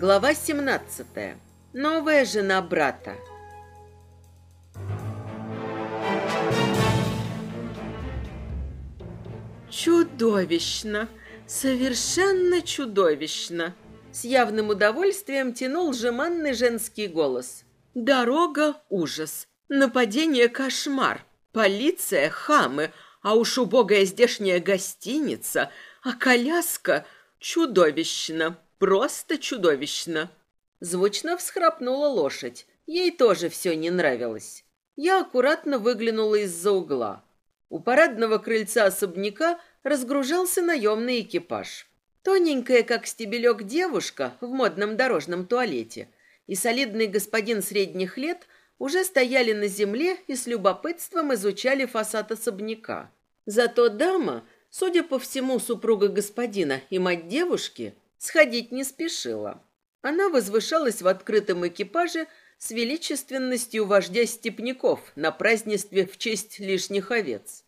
Глава 17. Новая жена брата. Чудовищно, совершенно чудовищно. С явным удовольствием тянул жеманный женский голос. Дорога – ужас, нападение – кошмар, полиция – хамы, а уж убогая здешняя гостиница, а коляска – чудовищно. Просто чудовищно!» Звучно всхрапнула лошадь. Ей тоже все не нравилось. Я аккуратно выглянула из-за угла. У парадного крыльца особняка разгружался наемный экипаж. Тоненькая, как стебелек, девушка в модном дорожном туалете и солидный господин средних лет уже стояли на земле и с любопытством изучали фасад особняка. Зато дама, судя по всему, супруга господина и мать девушки – Сходить не спешила. Она возвышалась в открытом экипаже с величественностью вождя степняков на празднестве в честь лишних овец.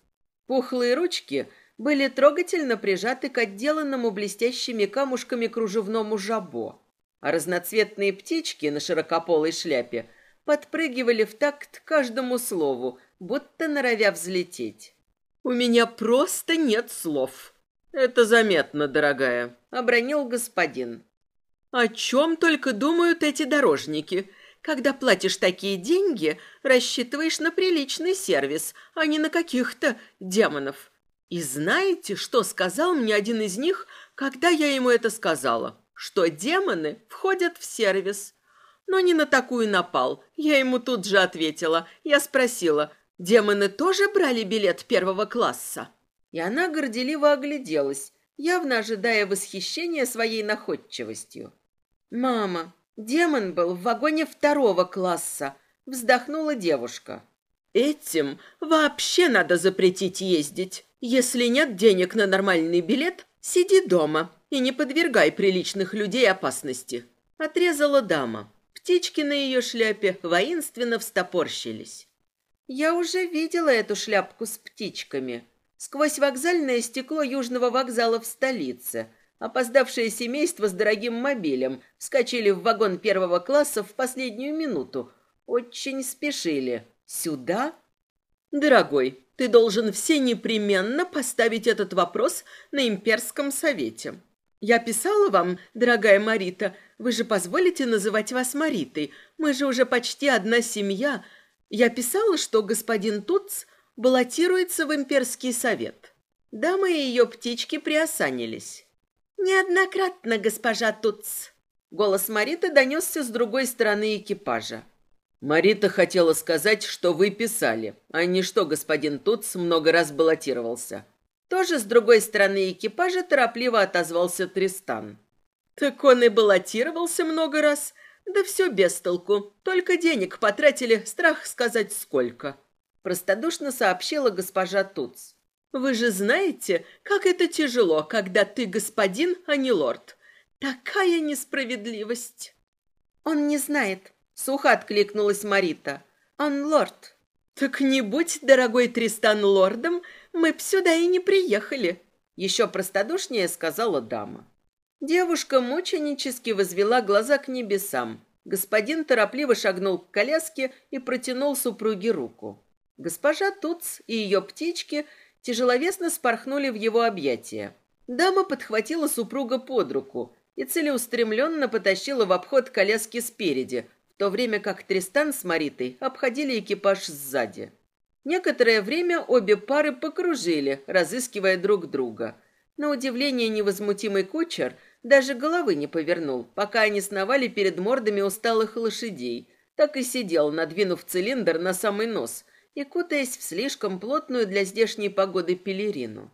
Пухлые ручки были трогательно прижаты к отделанному блестящими камушками кружевному жабо, а разноцветные птички на широкополой шляпе подпрыгивали в такт каждому слову, будто норовя взлететь. «У меня просто нет слов», это заметно, дорогая, обронил господин. А О чем только думают эти дорожники. Когда платишь такие деньги, рассчитываешь на приличный сервис, а не на каких-то демонов. И знаете, что сказал мне один из них, когда я ему это сказала? Что демоны входят в сервис. Но не на такую напал. Я ему тут же ответила. Я спросила, демоны тоже брали билет первого класса? и она горделиво огляделась, явно ожидая восхищения своей находчивостью. «Мама, демон был в вагоне второго класса», — вздохнула девушка. «Этим вообще надо запретить ездить. Если нет денег на нормальный билет, сиди дома и не подвергай приличных людей опасности», — отрезала дама. Птички на ее шляпе воинственно встопорщились. «Я уже видела эту шляпку с птичками», Сквозь вокзальное стекло южного вокзала в столице опоздавшее семейство с дорогим мобилем вскочили в вагон первого класса в последнюю минуту. Очень спешили. Сюда? Дорогой, ты должен все непременно поставить этот вопрос на имперском совете. Я писала вам, дорогая Марита, вы же позволите называть вас Маритой. Мы же уже почти одна семья. Я писала, что господин Туц баллотируется в имперский совет. Дамы и ее птички приосанились. «Неоднократно, госпожа Туц!» Голос Мариты донесся с другой стороны экипажа. «Марита хотела сказать, что вы писали, а не что господин Туц много раз баллотировался». Тоже с другой стороны экипажа торопливо отозвался Тристан. «Так он и баллотировался много раз. Да все без толку. Только денег потратили, страх сказать сколько». Простодушно сообщила госпожа Туц. «Вы же знаете, как это тяжело, когда ты господин, а не лорд. Такая несправедливость!» «Он не знает», — сухо откликнулась Марита. «Он лорд». «Так не будь, дорогой Тристан, лордом, мы б сюда и не приехали», — еще простодушнее сказала дама. Девушка мученически возвела глаза к небесам. Господин торопливо шагнул к коляске и протянул супруге руку. Госпожа Туц и ее птички тяжеловесно спорхнули в его объятия. Дама подхватила супруга под руку и целеустремленно потащила в обход коляски спереди, в то время как Тристан с Маритой обходили экипаж сзади. Некоторое время обе пары покружили, разыскивая друг друга. На удивление невозмутимый кучер даже головы не повернул, пока они сновали перед мордами усталых лошадей. Так и сидел, надвинув цилиндр на самый нос – и кутаясь в слишком плотную для здешней погоды пелерину.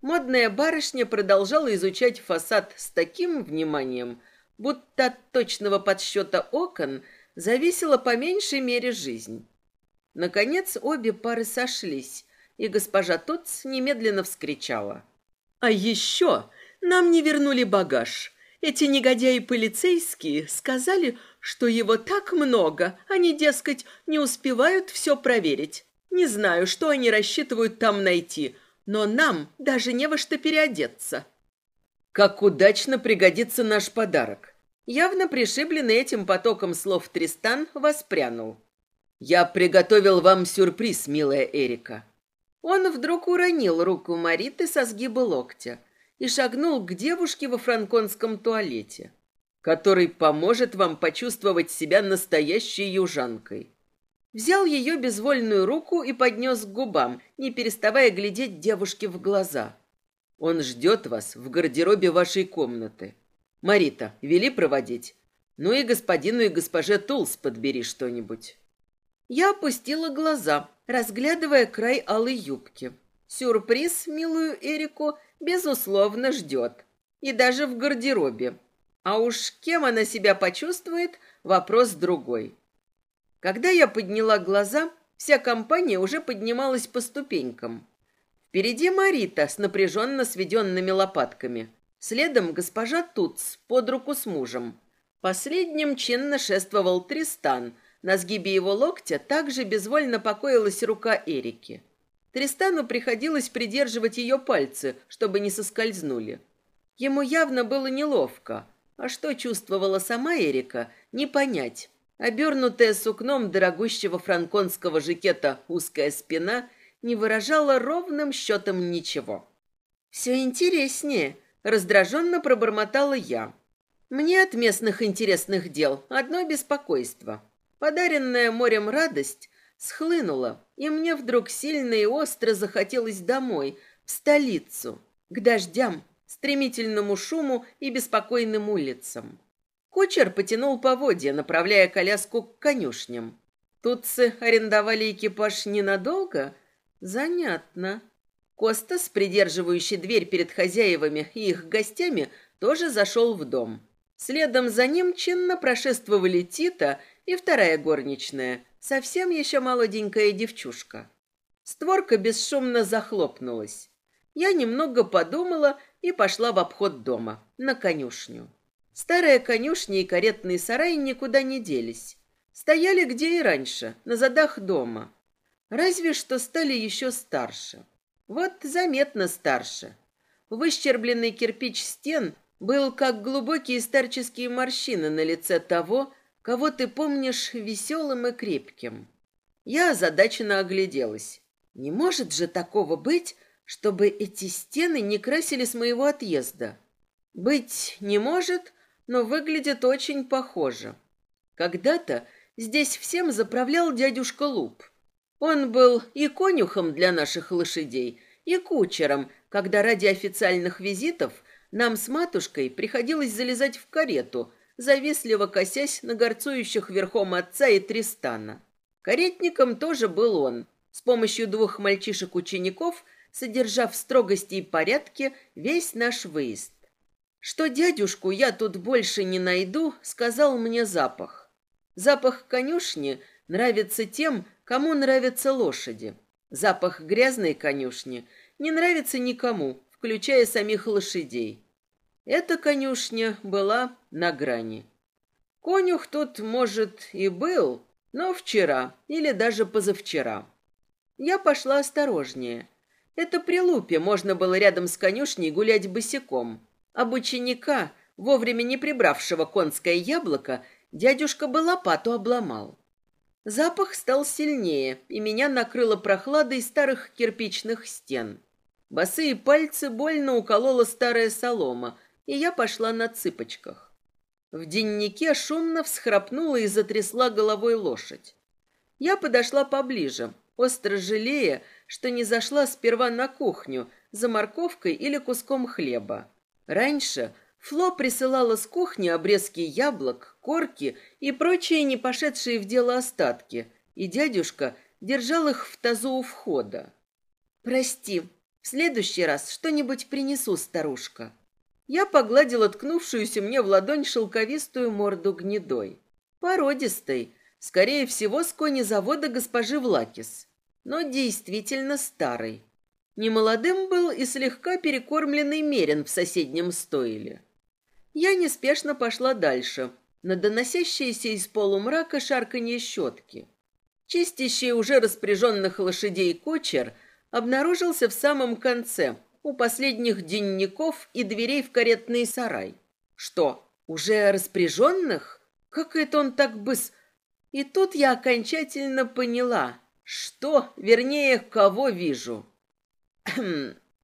Модная барышня продолжала изучать фасад с таким вниманием, будто от точного подсчета окон зависела по меньшей мере жизнь. Наконец обе пары сошлись, и госпожа Тотс немедленно вскричала. «А еще нам не вернули багаж!» Эти негодяи полицейские сказали, что его так много, они, дескать, не успевают все проверить. Не знаю, что они рассчитывают там найти, но нам даже не во что переодеться. Как удачно пригодится наш подарок. Явно пришибленный этим потоком слов Тристан воспрянул. Я приготовил вам сюрприз, милая Эрика. Он вдруг уронил руку Мариты со сгиба локтя – и шагнул к девушке во франконском туалете, который поможет вам почувствовать себя настоящей южанкой. Взял ее безвольную руку и поднес к губам, не переставая глядеть девушке в глаза. Он ждет вас в гардеробе вашей комнаты. Марита, вели проводить. Ну и господину и госпоже Тулс подбери что-нибудь. Я опустила глаза, разглядывая край алой юбки. Сюрприз, милую Эрику, безусловно, ждет. И даже в гардеробе. А уж кем она себя почувствует, вопрос другой. Когда я подняла глаза, вся компания уже поднималась по ступенькам. Впереди Марита с напряженно сведенными лопатками. Следом госпожа Туц под руку с мужем. Последним чинно шествовал Тристан. На сгибе его локтя также безвольно покоилась рука Эрики. Тристану приходилось придерживать ее пальцы, чтобы не соскользнули. Ему явно было неловко, а что чувствовала сама Эрика, не понять. Обернутая сукном дорогущего франконского жакета узкая спина не выражала ровным счетом ничего. «Все интереснее», — раздраженно пробормотала я. «Мне от местных интересных дел одно беспокойство. Подаренная морем радость схлынуло, и мне вдруг сильно и остро захотелось домой, в столицу, к дождям, стремительному шуму и беспокойным улицам. Кучер потянул поводья, направляя коляску к конюшням. Тутцы арендовали экипаж ненадолго? Занятно. Костас, придерживающий дверь перед хозяевами и их гостями, тоже зашел в дом. Следом за ним чинно прошествовали Тита и вторая горничная – Совсем еще молоденькая девчушка. Створка бесшумно захлопнулась. Я немного подумала и пошла в обход дома, на конюшню. Старая конюшня и каретный сарай никуда не делись. Стояли где и раньше, на задах дома. Разве что стали еще старше. Вот заметно старше. Выщербленный кирпич стен был как глубокие старческие морщины на лице того, кого ты помнишь веселым и крепким. Я озадаченно огляделась. Не может же такого быть, чтобы эти стены не красили с моего отъезда. Быть не может, но выглядит очень похоже. Когда-то здесь всем заправлял дядюшка Луп. Он был и конюхом для наших лошадей, и кучером, когда ради официальных визитов нам с матушкой приходилось залезать в карету, завистливо косясь на горцующих верхом отца и Тристана. Каретником тоже был он. С помощью двух мальчишек-учеников, содержав в строгости и порядке весь наш выезд. Что дядюшку я тут больше не найду, сказал мне запах. Запах конюшни нравится тем, кому нравятся лошади. Запах грязной конюшни не нравится никому, включая самих лошадей. Эта конюшня была на грани. Конюх тут, может, и был, но вчера или даже позавчера. Я пошла осторожнее. Это при лупе можно было рядом с конюшней гулять босиком. Об ученика, вовремя не прибравшего конское яблоко, дядюшка бы лопату обломал. Запах стал сильнее, и меня накрыло прохладой старых кирпичных стен. Босые пальцы больно уколола старая солома, и я пошла на цыпочках. В деннике шумно всхрапнула и затрясла головой лошадь. Я подошла поближе, остро жалея, что не зашла сперва на кухню за морковкой или куском хлеба. Раньше Фло присылала с кухни обрезки яблок, корки и прочие не пошедшие в дело остатки, и дядюшка держал их в тазу у входа. «Прости, в следующий раз что-нибудь принесу, старушка». Я погладил откнувшуюся мне в ладонь шелковистую морду гнедой. Породистой, скорее всего, с кони завода госпожи Влакис, но действительно старой. Немолодым был и слегка перекормленный мерин в соседнем стойле. Я неспешно пошла дальше, на доносящиеся из полумрака шарканье щетки. Чистящий уже распряженных лошадей кочер обнаружился в самом конце – у последних денников и дверей в каретный сарай. Что, уже распряженных? Как это он так быс... И тут я окончательно поняла, что, вернее, кого вижу.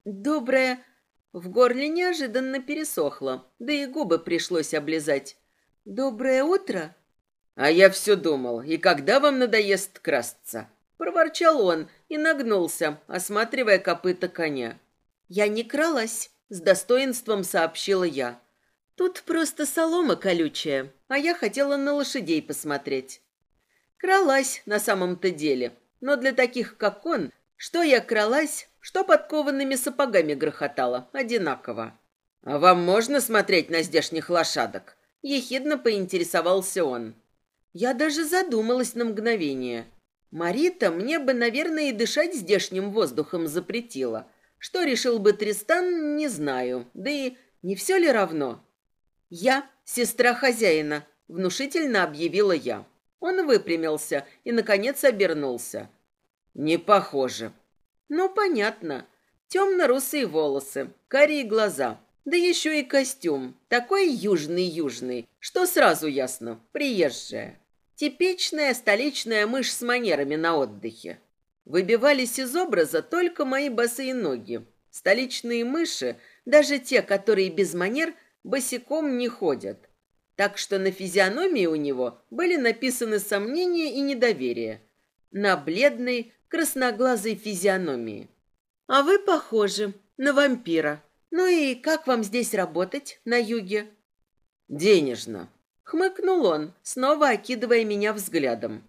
Доброе... В горле неожиданно пересохло, да и губы пришлось облизать. «Доброе утро!» «А я все думал, и когда вам надоест красться?» Проворчал он и нагнулся, осматривая копыта коня. «Я не кралась», — с достоинством сообщила я. «Тут просто солома колючая, а я хотела на лошадей посмотреть». Кралась на самом-то деле, но для таких, как он, что я кралась, что подкованными сапогами грохотала, одинаково. «А вам можно смотреть на здешних лошадок?» — ехидно поинтересовался он. Я даже задумалась на мгновение. Марита мне бы, наверное, и дышать здешним воздухом запретила — что решил бы Тристан, не знаю. Да и не все ли равно? Я сестра хозяина, внушительно объявила я. Он выпрямился и, наконец, обернулся. Не похоже. Ну, понятно. Темно-русые волосы, карие глаза. Да еще и костюм. Такой южный-южный, что сразу ясно. Приезжая. Типичная столичная мышь с манерами на отдыхе. Выбивались из образа только мои босые ноги. Столичные мыши, даже те, которые без манер, босиком не ходят. Так что на физиономии у него были написаны сомнения и недоверие. На бледной, красноглазой физиономии. «А вы похожи на вампира. Ну и как вам здесь работать, на юге?» «Денежно», — хмыкнул он, снова окидывая меня взглядом.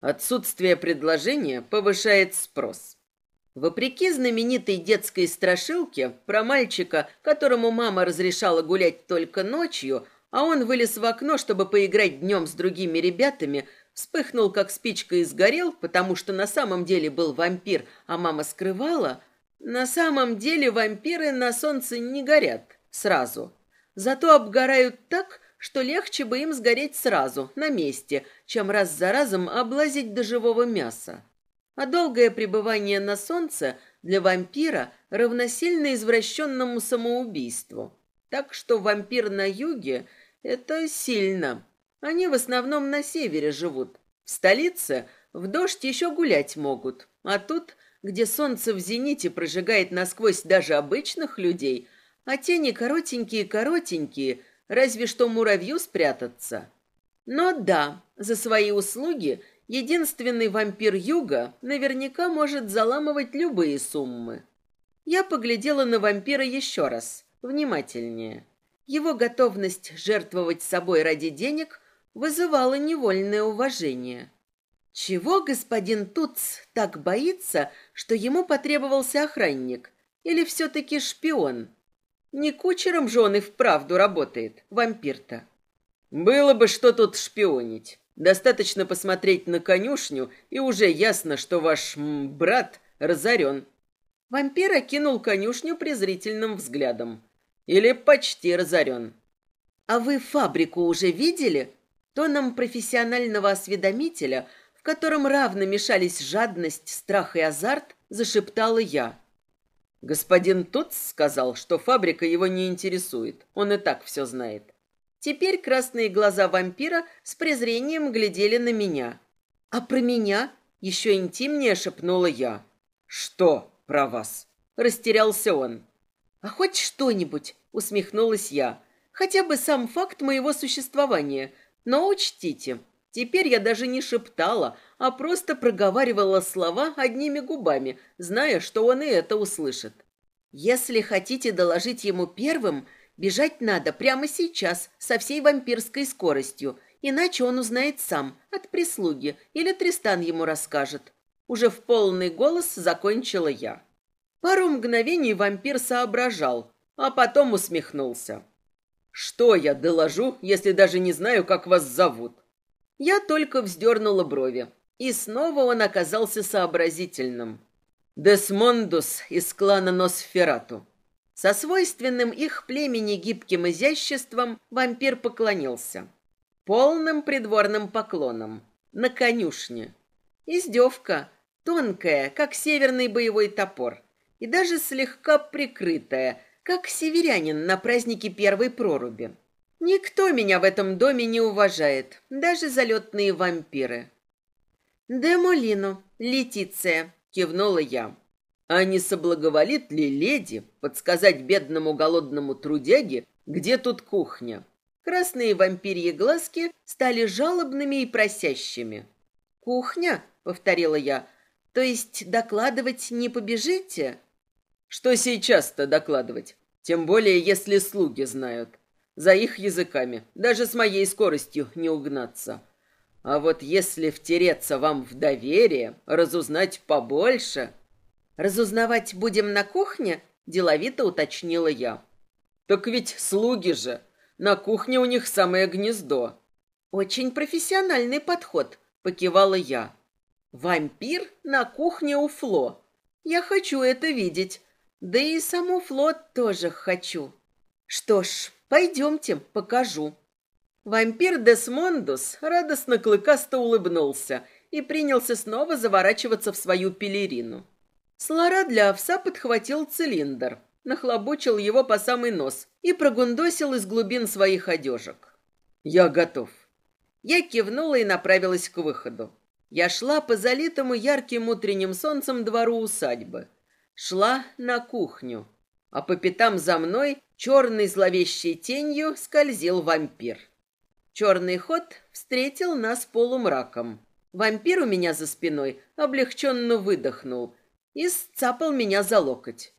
Отсутствие предложения повышает спрос. Вопреки знаменитой детской страшилке про мальчика, которому мама разрешала гулять только ночью, а он вылез в окно, чтобы поиграть днем с другими ребятами, вспыхнул, как спичка, и сгорел, потому что на самом деле был вампир, а мама скрывала, на самом деле вампиры на солнце не горят сразу. Зато обгорают так, что легче бы им сгореть сразу, на месте, чем раз за разом облазить до живого мяса. А долгое пребывание на солнце для вампира равносильно извращенному самоубийству. Так что вампир на юге – это сильно. Они в основном на севере живут. В столице в дождь еще гулять могут. А тут, где солнце в зените прожигает насквозь даже обычных людей, а тени коротенькие-коротенькие – разве что муравью спрятаться. Но да, за свои услуги единственный вампир Юга наверняка может заламывать любые суммы. Я поглядела на вампира еще раз, внимательнее. Его готовность жертвовать собой ради денег вызывала невольное уважение. Чего господин Туц так боится, что ему потребовался охранник? Или все-таки шпион – не кучером же он и вправду работает, вампир-то. Было бы что тут шпионить. Достаточно посмотреть на конюшню, и уже ясно, что ваш м, брат разорен. Вампир окинул конюшню презрительным взглядом. Или почти разорен. А вы фабрику уже видели? Тоном профессионального осведомителя, в котором равно мешались жадность, страх и азарт, зашептала я. Господин Тутс сказал, что фабрика его не интересует, он и так все знает. Теперь красные глаза вампира с презрением глядели на меня. А про меня еще интимнее шепнула я. «Что про вас?» – растерялся он. «А хоть что-нибудь?» – усмехнулась я. «Хотя бы сам факт моего существования, но учтите, Теперь я даже не шептала, а просто проговаривала слова одними губами, зная, что он и это услышит. Если хотите доложить ему первым, бежать надо прямо сейчас со всей вампирской скоростью, иначе он узнает сам от прислуги или Тристан ему расскажет. Уже в полный голос закончила я. Пару мгновений вампир соображал, а потом усмехнулся. Что я доложу, если даже не знаю, как вас зовут? Я только вздернула брови. И снова он оказался сообразительным. Десмондус из клана Носферату. Со свойственным их племени гибким изяществом вампир поклонился. Полным придворным поклоном. На конюшне. Издевка. Тонкая, как северный боевой топор. И даже слегка прикрытая, как северянин на празднике первой проруби. Никто меня в этом доме не уважает, даже залетные вампиры. «Де Молино, Летиция», — кивнула я. «А не соблаговолит ли леди подсказать бедному голодному трудяге, где тут кухня?» Красные вампирьи глазки стали жалобными и просящими. «Кухня?» — повторила я. «То есть докладывать не побежите?» «Что сейчас-то докладывать? Тем более, если слуги знают» за их языками, даже с моей скоростью не угнаться. А вот если втереться вам в доверие, разузнать побольше... «Разузнавать будем на кухне?» – деловито уточнила я. «Так ведь слуги же! На кухне у них самое гнездо!» «Очень профессиональный подход», – покивала я. «Вампир на кухне у Фло. Я хочу это видеть. Да и саму Фло тоже хочу. Что ж, Пойдемте, покажу». Вампир Десмондус радостно клыкасто улыбнулся и принялся снова заворачиваться в свою пелерину. Слора для овса подхватил цилиндр, нахлобучил его по самый нос и прогундосил из глубин своих одежек. «Я готов». Я кивнула и направилась к выходу. Я шла по залитому ярким утренним солнцем двору усадьбы. Шла на кухню, а по пятам за мной Черной зловещей тенью скользил вампир. Черный ход встретил нас полумраком. Вампир у меня за спиной облегченно выдохнул и сцапал меня за локоть.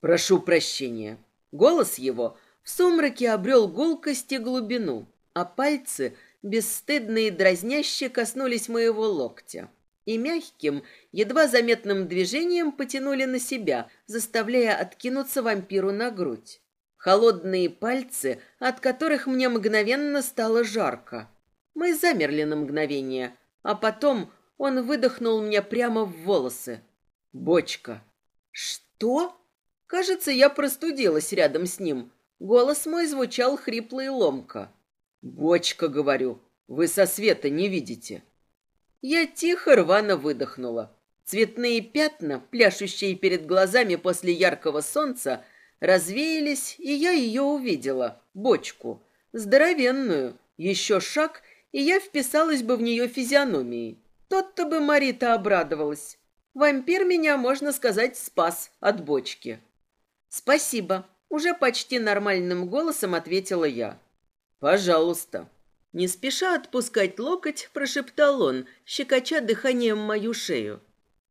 «Прошу прощения». Голос его в сумраке обрел гулкость и глубину, а пальцы бесстыдно и дразняще коснулись моего локтя и мягким, едва заметным движением потянули на себя, заставляя откинуться вампиру на грудь холодные пальцы, от которых мне мгновенно стало жарко. Мы замерли на мгновение, а потом он выдохнул мне прямо в волосы. «Бочка!» «Что?» Кажется, я простудилась рядом с ним. Голос мой звучал хрипло и ломко. «Бочка, говорю, вы со света не видите». Я тихо рвано выдохнула. Цветные пятна, пляшущие перед глазами после яркого солнца, — Развеялись, и я ее увидела, бочку, здоровенную, еще шаг, и я вписалась бы в нее физиономией. Тот-то бы Марита обрадовалась. Вампир меня, можно сказать, спас от бочки. «Спасибо», — уже почти нормальным голосом ответила я. «Пожалуйста». Не спеша отпускать локоть, прошептал он, щекоча дыханием мою шею.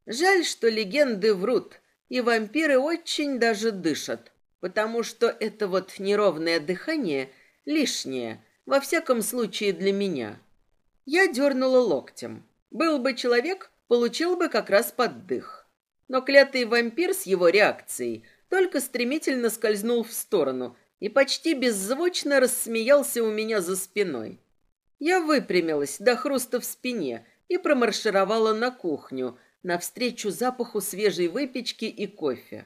«Жаль, что легенды врут, и вампиры очень даже дышат потому что это вот неровное дыхание лишнее, во всяком случае для меня. Я дернула локтем. Был бы человек, получил бы как раз поддых. Но клятый вампир с его реакцией только стремительно скользнул в сторону и почти беззвучно рассмеялся у меня за спиной. Я выпрямилась до хруста в спине и промаршировала на кухню, навстречу запаху свежей выпечки и кофе.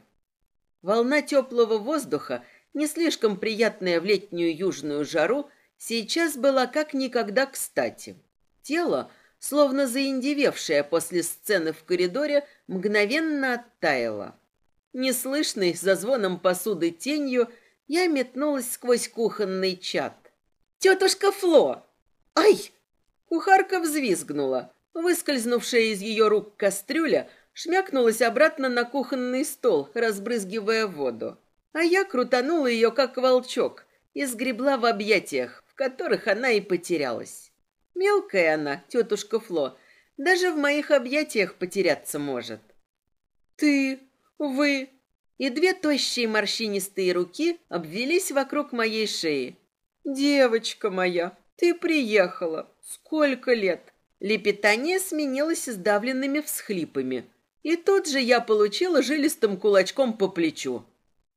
Волна теплого воздуха, не слишком приятная в летнюю южную жару, сейчас была как никогда кстати. Тело, словно заиндевевшее после сцены в коридоре, мгновенно оттаяло. Неслышный за звоном посуды тенью я метнулась сквозь кухонный чат. «Тетушка Фло!» «Ай!» Кухарка взвизгнула. Выскользнувшая из ее рук кастрюля – шмякнулась обратно на кухонный стол, разбрызгивая воду. А я крутанула ее, как волчок, и сгребла в объятиях, в которых она и потерялась. Мелкая она, тетушка Фло, даже в моих объятиях потеряться может. «Ты, вы...» И две тощие морщинистые руки обвелись вокруг моей шеи. «Девочка моя, ты приехала! Сколько лет!» Лепетание сменилось сдавленными всхлипами – и тут же я получила жилистым кулачком по плечу.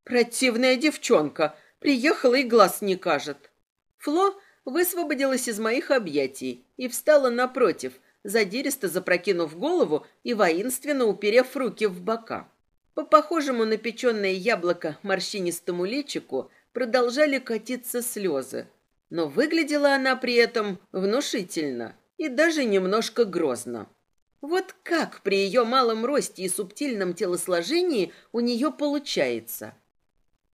Противная девчонка приехала и глаз не кажет. Фло высвободилась из моих объятий и встала напротив, задиристо запрокинув голову и воинственно уперев руки в бока. По похожему на печеное яблоко морщинистому личику продолжали катиться слезы. Но выглядела она при этом внушительно и даже немножко грозно. Вот как при ее малом росте и субтильном телосложении у нее получается.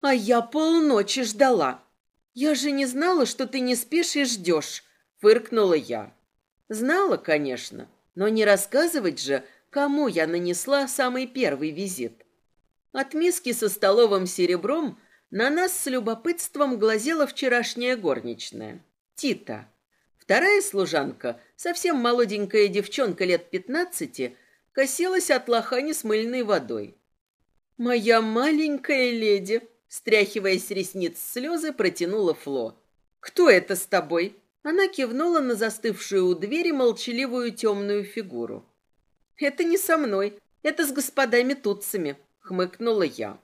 А я полночи ждала. Я же не знала, что ты не спишь и ждешь, фыркнула я. Знала, конечно, но не рассказывать же, кому я нанесла самый первый визит. От миски со столовым серебром на нас с любопытством глазела вчерашняя горничная, Тита. Вторая служанка, совсем молоденькая девчонка лет пятнадцати, косилась от лохани с мыльной водой. «Моя маленькая леди!» — стряхивая с ресниц слезы, протянула Фло. «Кто это с тобой?» Она кивнула на застывшую у двери молчаливую темную фигуру. «Это не со мной, это с господами Тутцами», — хмыкнула я.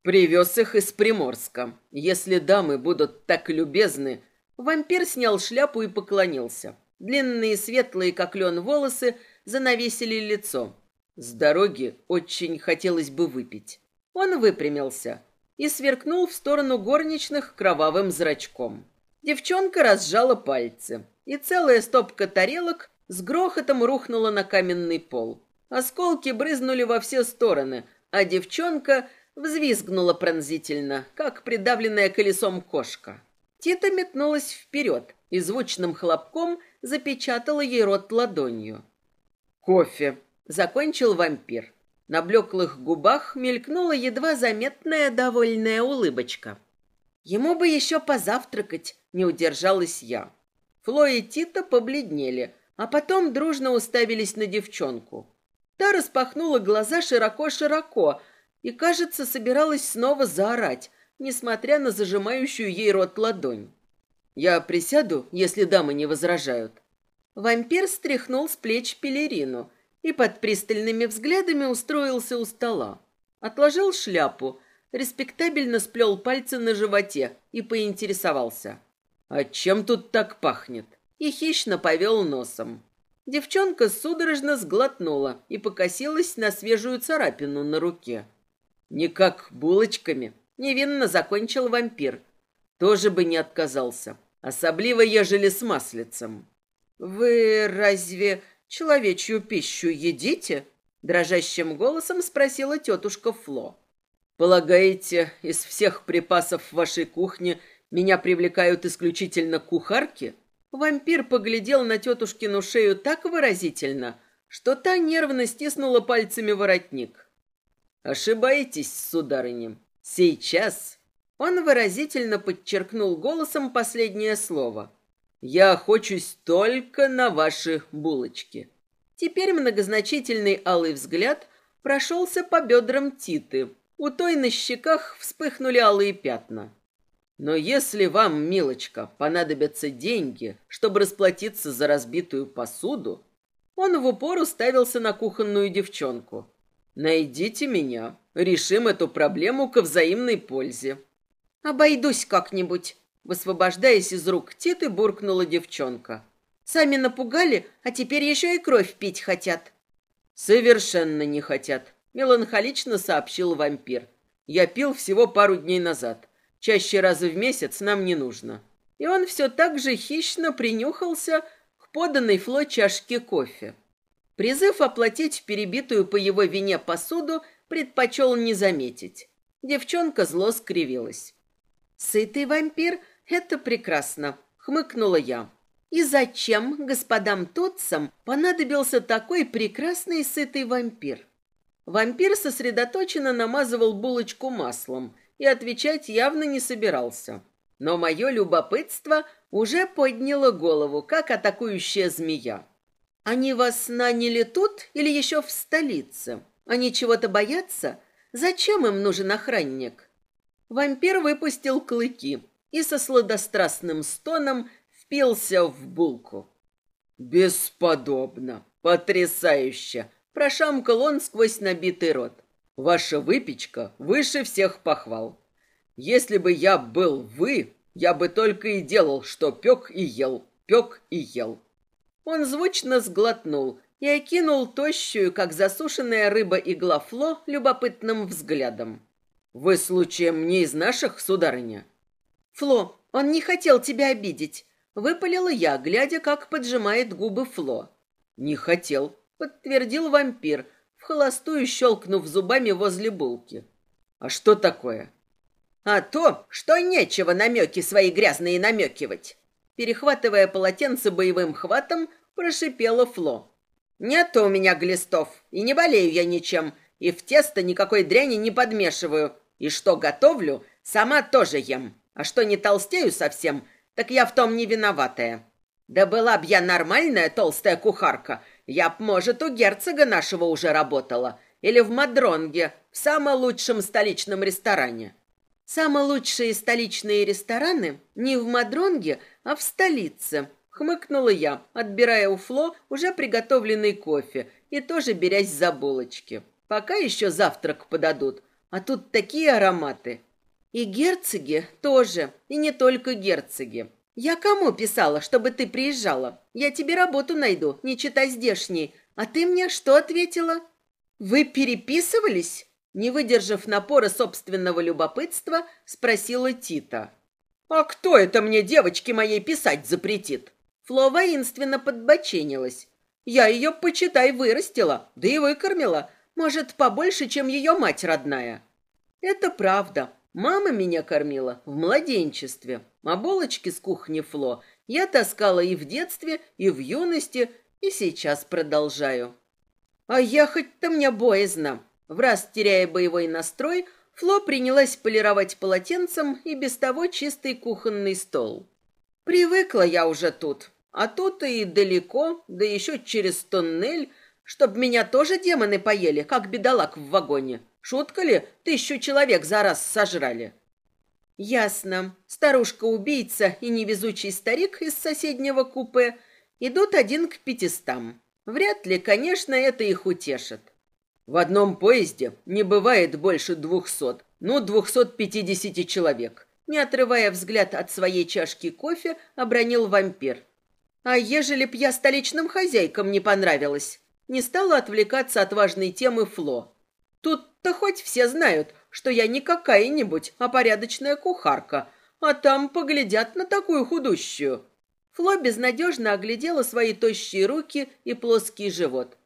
«Привез их из Приморска. Если дамы будут так любезны, Вампир снял шляпу и поклонился. Длинные светлые, как лен, волосы занавесили лицо. С дороги очень хотелось бы выпить. Он выпрямился и сверкнул в сторону горничных кровавым зрачком. Девчонка разжала пальцы, и целая стопка тарелок с грохотом рухнула на каменный пол. Осколки брызнули во все стороны, а девчонка взвизгнула пронзительно, как придавленная колесом кошка. Тита метнулась вперед и звучным хлопком запечатала ей рот ладонью. «Кофе!» — закончил вампир. На блеклых губах мелькнула едва заметная довольная улыбочка. «Ему бы еще позавтракать!» — не удержалась я. Фло и Тита побледнели, а потом дружно уставились на девчонку. Та распахнула глаза широко-широко и, кажется, собиралась снова заорать, несмотря на зажимающую ей рот ладонь. «Я присяду, если дамы не возражают». Вампир стряхнул с плеч пелерину и под пристальными взглядами устроился у стола. Отложил шляпу, респектабельно сплел пальцы на животе и поинтересовался. «А чем тут так пахнет?» И хищно повел носом. Девчонка судорожно сглотнула и покосилась на свежую царапину на руке. «Не как булочками», невинно закончил вампир. Тоже бы не отказался, особливо ежели с маслицем. «Вы разве человечью пищу едите?» Дрожащим голосом спросила тетушка Фло. «Полагаете, из всех припасов вашей кухни меня привлекают исключительно кухарки?» Вампир поглядел на тетушкину шею так выразительно, что та нервно стиснула пальцами воротник. «Ошибаетесь, сударыня. «Сейчас!» Он выразительно подчеркнул голосом последнее слово. «Я хочусь только на ваши булочки». Теперь многозначительный алый взгляд прошелся по бедрам Титы. У той на щеках вспыхнули алые пятна. «Но если вам, милочка, понадобятся деньги, чтобы расплатиться за разбитую посуду...» Он в упор уставился на кухонную девчонку. «Найдите меня, решим эту проблему ко взаимной пользе. Обойдусь как-нибудь, высвобождаясь из рук Титы, буркнула девчонка. Сами напугали, а теперь еще и кровь пить хотят. Совершенно не хотят, меланхолично сообщил вампир. Я пил всего пару дней назад. Чаще раза в месяц нам не нужно. И он все так же хищно принюхался к поданной Фло чашке кофе. Призыв оплатить перебитую по его вине посуду – предпочел не заметить. Девчонка зло скривилась. «Сытый вампир — это прекрасно», — хмыкнула я. «И зачем господам Тотсам понадобился такой прекрасный сытый вампир?» Вампир сосредоточенно намазывал булочку маслом и отвечать явно не собирался. Но мое любопытство уже подняло голову, как атакующая змея. «Они вас наняли тут или еще в столице?» А Они чего-то бояться? Зачем им нужен охранник? Вампир выпустил клыки и со сладострастным стоном впился в булку. «Бесподобно! Потрясающе!» – прошамкал он сквозь набитый рот. «Ваша выпечка выше всех похвал. Если бы я был вы, я бы только и делал, что пек и ел, пек и ел». Он звучно сглотнул, и окинул тощую, как засушенная рыба иглофло, любопытным взглядом. «Вы случаем не из наших, сударыня?» «Фло, он не хотел тебя обидеть», — выпалила я, глядя, как поджимает губы Фло. «Не хотел», — подтвердил вампир, в холостую щелкнув зубами возле булки. «А что такое?» «А то, что нечего намеки свои грязные намекивать!» Перехватывая полотенце боевым хватом, прошипела Фло. Нет у меня глистов, и не болею я ничем, и в тесто никакой дряни не подмешиваю. И что готовлю, сама тоже ем. А что не толстею совсем, так я в том не виноватая. Да была б я нормальная толстая кухарка, я б, может, у герцога нашего уже работала. Или в Мадронге, в самом лучшем столичном ресторане. Самые лучшие столичные рестораны не в Мадронге, а в столице, Хмыкнула я, отбирая у Фло уже приготовленный кофе и тоже берясь за булочки. Пока еще завтрак подадут, а тут такие ароматы. И герцоги тоже, и не только герцоги. Я кому писала, чтобы ты приезжала? Я тебе работу найду, не читай здешней. А ты мне что ответила? Вы переписывались? Не выдержав напора собственного любопытства, спросила Тита. «А кто это мне девочке моей писать запретит?» Фло воинственно подбоченилась. «Я ее, почитай, вырастила, да и выкормила. Может, побольше, чем ее мать родная». «Это правда. Мама меня кормила в младенчестве. А булочки с кухни Фло я таскала и в детстве, и в юности, и сейчас продолжаю». «А ехать-то мне боязно». В раз теряя боевой настрой, Фло принялась полировать полотенцем и без того чистый кухонный стол. «Привыкла я уже тут. А тут и далеко, да еще через тоннель, чтоб меня тоже демоны поели, как бедолаг в вагоне. Шутка ли? Тысячу человек за раз сожрали. Ясно. Старушка-убийца и невезучий старик из соседнего купе идут один к пятистам. Вряд ли, конечно, это их утешит. В одном поезде не бывает больше двухсот, ну, двухсот пятидесяти человек. Не отрывая взгляд от своей чашки кофе, обронил вампир. А ежели б я столичным хозяйкам не понравилась? Не стала отвлекаться от важной темы Фло. Тут-то хоть все знают, что я не какая-нибудь, а порядочная кухарка, а там поглядят на такую худущую. Фло безнадежно оглядела свои тощие руки и плоский живот.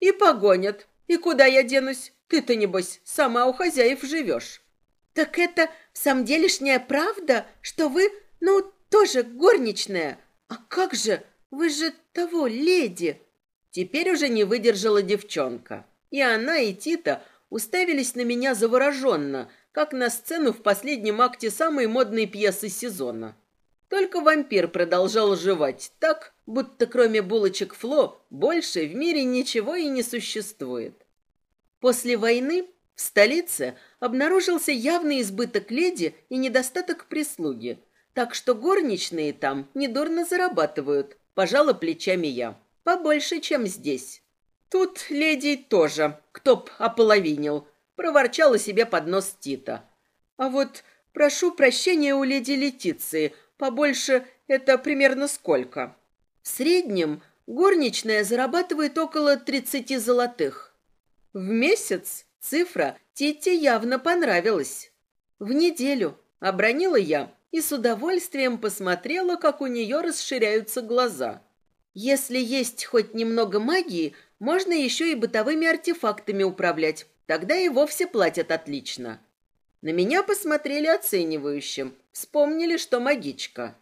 «И погонят. И куда я денусь? Ты-то, небось, сама у хозяев живешь». «Так это в самом делешняя правда, что вы, ну, тоже горничная?» «А как же? Вы же того, леди!» Теперь уже не выдержала девчонка. И она, и Тита уставились на меня завороженно, как на сцену в последнем акте самой модной пьесы сезона. Только вампир продолжал жевать так, будто кроме булочек Фло больше в мире ничего и не существует. После войны в столице обнаружился явный избыток леди и недостаток прислуги, так что горничные там недурно зарабатывают. Пожала плечами я. Побольше, чем здесь. Тут леди тоже, кто б ополовинил. Проворчала себе под нос Тита. А вот прошу прощения у леди Летиции. Побольше это примерно сколько? В среднем горничная зарабатывает около 30 золотых. В месяц цифра Тите явно понравилась. В неделю обронила я, и с удовольствием посмотрела, как у нее расширяются глаза. Если есть хоть немного магии, можно еще и бытовыми артефактами управлять. Тогда и вовсе платят отлично. На меня посмотрели оценивающим. Вспомнили, что магичка.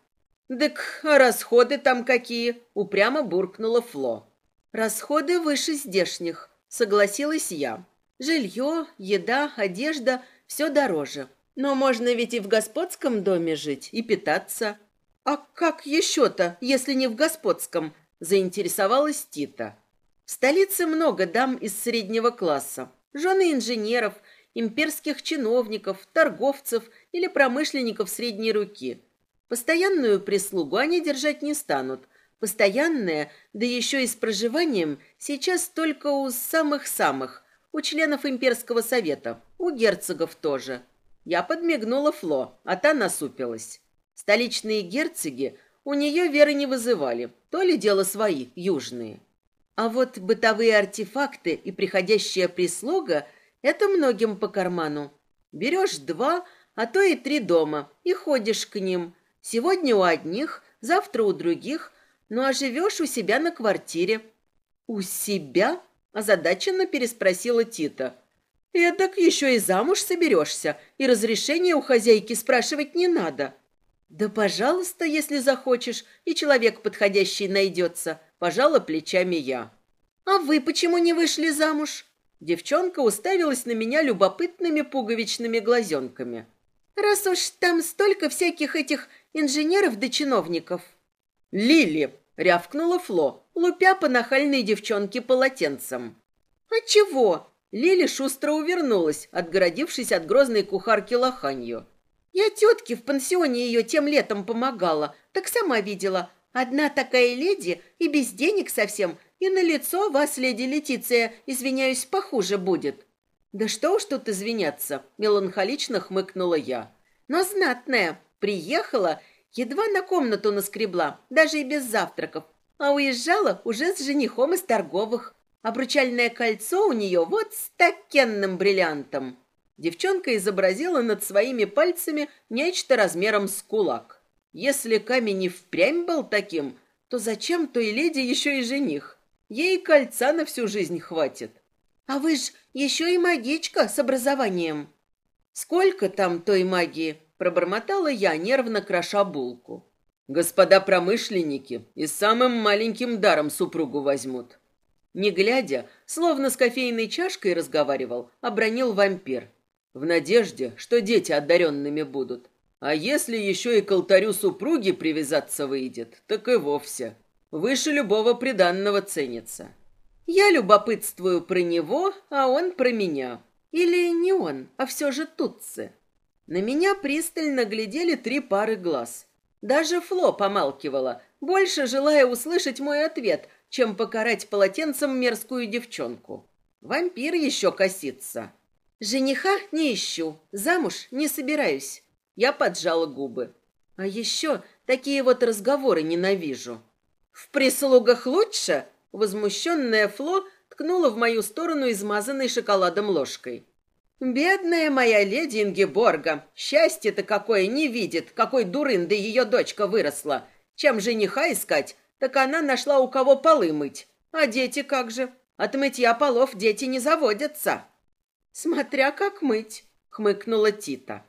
«Так а расходы там какие?» — упрямо буркнула Фло. «Расходы выше здешних», — согласилась я. «Жилье, еда, одежда — все дороже. Но можно ведь и в господском доме жить и питаться. А как еще-то, если не в господском? Заинтересовалась Тита. В столице много дам из среднего класса. Жены инженеров, имперских чиновников, торговцев или промышленников средней руки. Постоянную прислугу они держать не станут. Постоянная, да еще и с проживанием, сейчас только у самых-самых, у членов имперского совета, у герцогов тоже – я подмигнула Фло, а та насупилась. Столичные герцоги у нее веры не вызывали, то ли дело свои, южные. А вот бытовые артефакты и приходящая прислуга – это многим по карману. Берешь два, а то и три дома и ходишь к ним. Сегодня у одних, завтра у других, ну а живешь у себя на квартире. «У себя?» – озадаченно переспросила Тита – и так еще и замуж соберешься, и разрешение у хозяйки спрашивать не надо. Да, пожалуйста, если захочешь, и человек подходящий найдется, пожала плечами я. А вы почему не вышли замуж? Девчонка уставилась на меня любопытными пуговичными глазенками. Раз уж там столько всяких этих инженеров да чиновников. Лили, рявкнула Фло, лупя по нахальной девчонке полотенцем. А чего? Лили шустро увернулась, отгородившись от грозной кухарки лоханью. «Я тетке в пансионе ее тем летом помогала, так сама видела. Одна такая леди и без денег совсем, и на лицо вас, леди Летиция, извиняюсь, похуже будет». «Да что уж тут извиняться», — меланхолично хмыкнула я. «Но знатная. Приехала, едва на комнату наскребла, даже и без завтраков, а уезжала уже с женихом из торговых». Обручальное кольцо у нее вот с такенным бриллиантом. Девчонка изобразила над своими пальцами нечто размером с кулак. Если камень и впрямь был таким, то зачем той леди еще и жених? Ей кольца на всю жизнь хватит. А вы ж еще и магичка с образованием. Сколько там той магии? Пробормотала я, нервно кроша булку. Господа промышленники и самым маленьким даром супругу возьмут. Не глядя, словно с кофейной чашкой разговаривал, обронил вампир. В надежде, что дети одаренными будут. А если еще и к алтарю супруги привязаться выйдет, так и вовсе. Выше любого приданного ценится. Я любопытствую про него, а он про меня. Или не он, а все же тутцы. На меня пристально глядели три пары глаз. Даже Фло помалкивала, больше желая услышать мой ответ, чем покарать полотенцем мерзкую девчонку. Вампир еще косится. Жениха не ищу, замуж не собираюсь. Я поджала губы. А еще такие вот разговоры ненавижу. В прислугах лучше? Возмущенная Фло ткнула в мою сторону измазанной шоколадом ложкой. «Бедная моя леди Ингеборга! Счастье-то какое не видит, какой дурынды ее дочка выросла! Чем жениха искать, так она нашла у кого полы мыть. А дети как же? От мытья полов дети не заводятся. Смотря как мыть, хмыкнула Тита.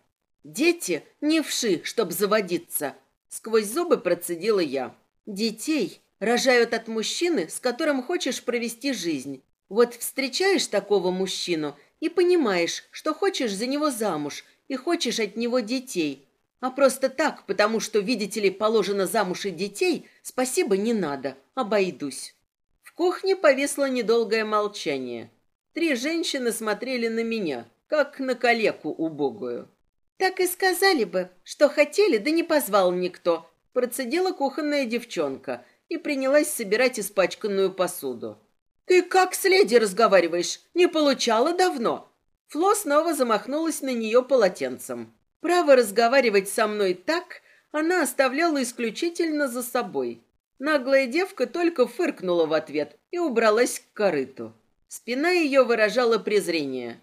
Дети не вши, чтоб заводиться. Сквозь зубы процедила я. Детей рожают от мужчины, с которым хочешь провести жизнь. Вот встречаешь такого мужчину и понимаешь, что хочешь за него замуж и хочешь от него детей. А просто так, потому что, видите ли, положено замуж и детей – Спасибо, не надо, обойдусь. В кухне повесло недолгое молчание. Три женщины смотрели на меня, как на калеку убогую. Так и сказали бы, что хотели, да не позвал никто, процедила кухонная девчонка и принялась собирать испачканную посуду. Ты как с леди разговариваешь? Не получала давно. Фло снова замахнулась на нее полотенцем. Право разговаривать со мной так она оставляла исключительно за собой. Наглая девка только фыркнула в ответ и убралась к корыту. Спина ее выражала презрение.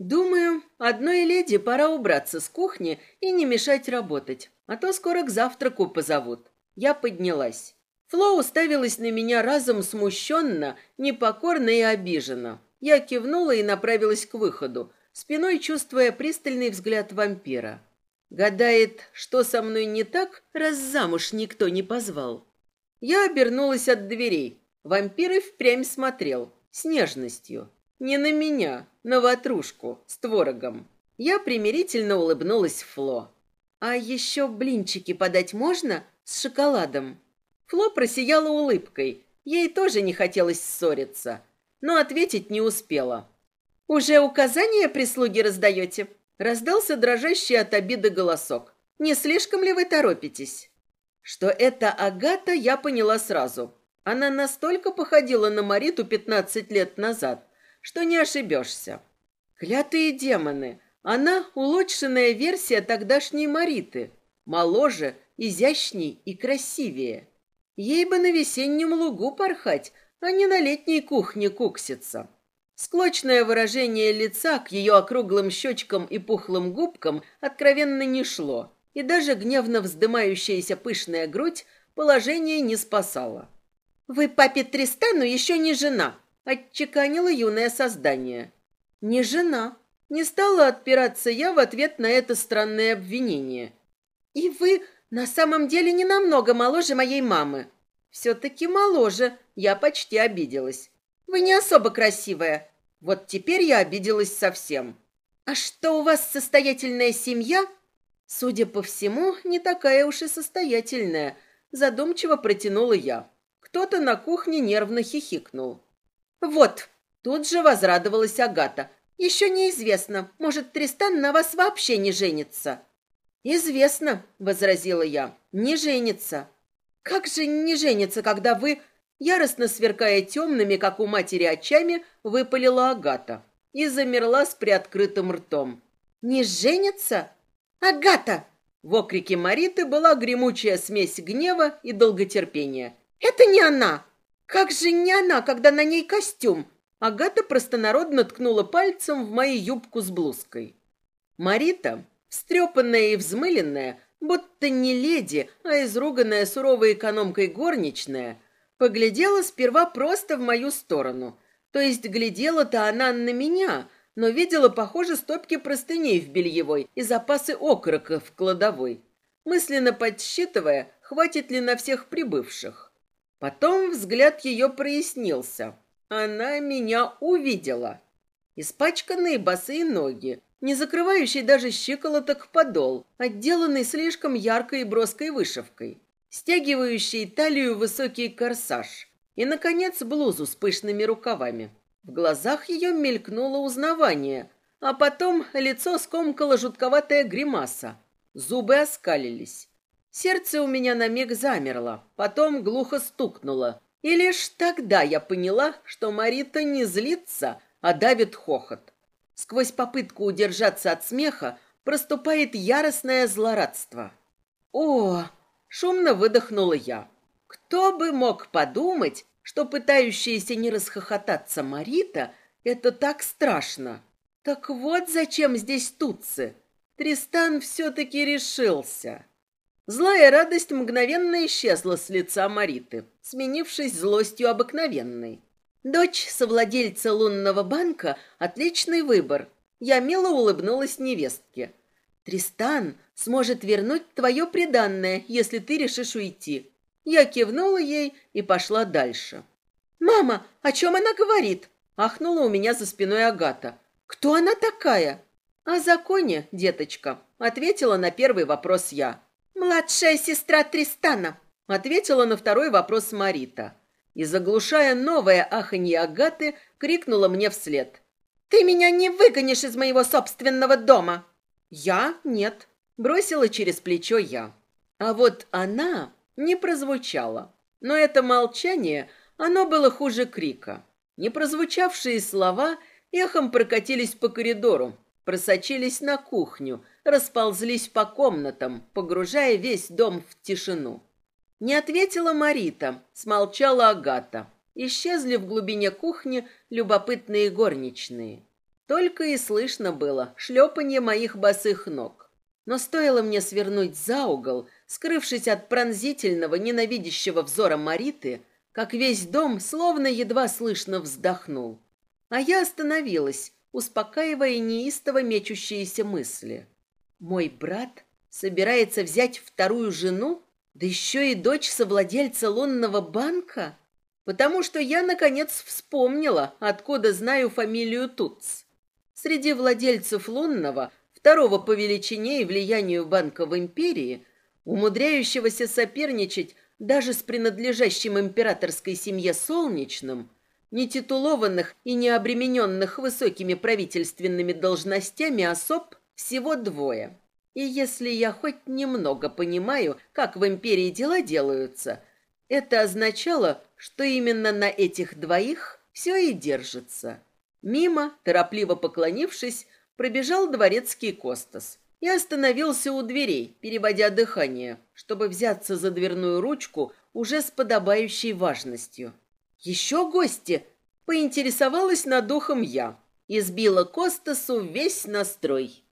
«Думаю, одной леди пора убраться с кухни и не мешать работать, а то скоро к завтраку позовут». Я поднялась. Фло уставилась на меня разом смущенно, непокорно и обиженно. Я кивнула и направилась к выходу, спиной чувствуя пристальный взгляд вампира. Гадает, что со мной не так, раз замуж никто не позвал. Я обернулась от дверей. Вампир и впрямь смотрел. С нежностью. Не на меня, на ватрушку с творогом. Я примирительно улыбнулась Фло. «А еще блинчики подать можно с шоколадом?» Фло просияла улыбкой. Ей тоже не хотелось ссориться. Но ответить не успела. «Уже указания прислуги раздаете?» Раздался дрожащий от обиды голосок. «Не слишком ли вы торопитесь?» Что это Агата, я поняла сразу. Она настолько походила на Мариту 15 лет назад, что не ошибешься. Клятые демоны. Она улучшенная версия тогдашней Мариты. Моложе, изящней и красивее. Ей бы на весеннем лугу порхать, а не на летней кухне кукситься. Склочное выражение лица к ее округлым щечкам и пухлым губкам откровенно не шло, и даже гневно вздымающаяся пышная грудь положение не спасала. «Вы папе Тристану еще не жена», — отчеканило юное создание. «Не жена», — не стала отпираться я в ответ на это странное обвинение. «И вы на самом деле не намного моложе моей мамы». «Все-таки моложе», — я почти обиделась. Вы не особо красивая. Вот теперь я обиделась совсем. А что у вас состоятельная семья? Судя по всему, не такая уж и состоятельная. Задумчиво протянула я. Кто-то на кухне нервно хихикнул. Вот, тут же возрадовалась Агата. Еще неизвестно, может, Тристан на вас вообще не женится. «Известно», — возразила я, — «не женится». «Как же не женится, когда вы...» Яростно сверкая темными, как у матери, очами, выпалила Агата и замерла с приоткрытым ртом. «Не женится? Агата!» В окрике Мариты была гремучая смесь гнева и долготерпения. «Это не она! Как же не она, когда на ней костюм?» Агата простонародно ткнула пальцем в мою юбку с блузкой. Марита, встрепанная и взмыленная, будто не леди, а изруганная суровой экономкой горничная – Поглядела сперва просто в мою сторону. То есть глядела-то она на меня, но видела, похоже, стопки простыней в бельевой и запасы окорока в кладовой, мысленно подсчитывая, хватит ли на всех прибывших. Потом взгляд ее прояснился. Она меня увидела. Испачканные босые ноги, не закрывающий даже щиколоток подол, отделанный слишком яркой и броской вышивкой стягивающий талию высокий корсаж и, наконец, блузу с пышными рукавами. В глазах ее мелькнуло узнавание, а потом лицо скомкало жутковатая гримаса. Зубы оскалились. Сердце у меня на миг замерло, потом глухо стукнуло. И лишь тогда я поняла, что Марита не злится, а давит хохот. Сквозь попытку удержаться от смеха проступает яростное злорадство. «О, Шумно выдохнула я. Кто бы мог подумать, что пытающаяся не расхохотаться Марита — это так страшно. Так вот зачем здесь тутцы. Тристан все-таки решился. Злая радость мгновенно исчезла с лица Мариты, сменившись злостью обыкновенной. Дочь совладельца лунного банка – отличный выбор. Я мило улыбнулась невестке. Тристан сможет вернуть твое преданное, если ты решишь уйти». Я кивнула ей и пошла дальше. «Мама, о чем она говорит?» – ахнула у меня за спиной Агата. «Кто она такая?» «О законе, деточка», – ответила на первый вопрос я. «Младшая сестра Тристана», – ответила на второй вопрос Марита. И, заглушая новое аханье Агаты, крикнула мне вслед. «Ты меня не выгонишь из моего собственного дома!» Я нет, бросила через плечо я. А вот она не прозвучала. Но это молчание, оно было хуже крика. Непрозвучавшие слова эхом прокатились по коридору, просочились на кухню, расползлись по комнатам, погружая весь дом в тишину. Не ответила Марита, смолчала Агата. Исчезли в глубине кухни любопытные горничные. Только и слышно было шлепанье моих босых ног. Но стоило мне свернуть за угол, скрывшись от пронзительного, ненавидящего взора Мариты, как весь дом словно едва слышно вздохнул. А я остановилась, успокаивая неистово мечущиеся мысли. Мой брат собирается взять вторую жену, да еще и дочь совладельца лунного банка? Потому что я, наконец, вспомнила, откуда знаю фамилию Тутс. Среди владельцев лунного, второго по величине и влиянию банка в империи, умудряющегося соперничать даже с принадлежащим императорской семье Солнечным, нетитулованных и не обремененных высокими правительственными должностями особ всего двое. И если я хоть немного понимаю, как в империи дела делаются, это означало, что именно на этих двоих все и держится. Мимо, торопливо поклонившись, пробежал дворецкий Костас и остановился у дверей, переводя дыхание, чтобы взяться за дверную ручку уже с подобающей важностью. «Еще гости!» — поинтересовалась над духом я. сбила Костасу весь настрой.